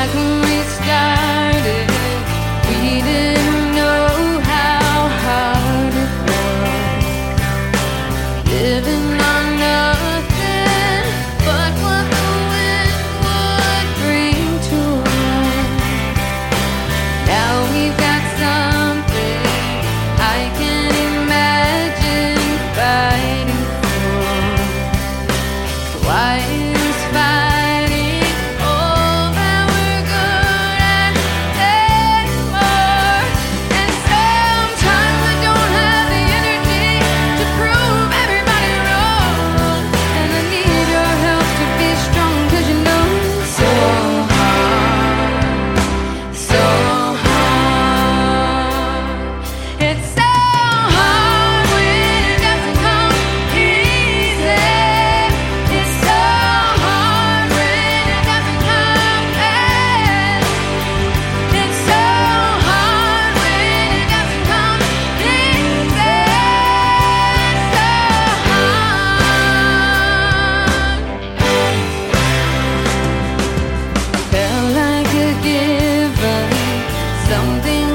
I can reach down. something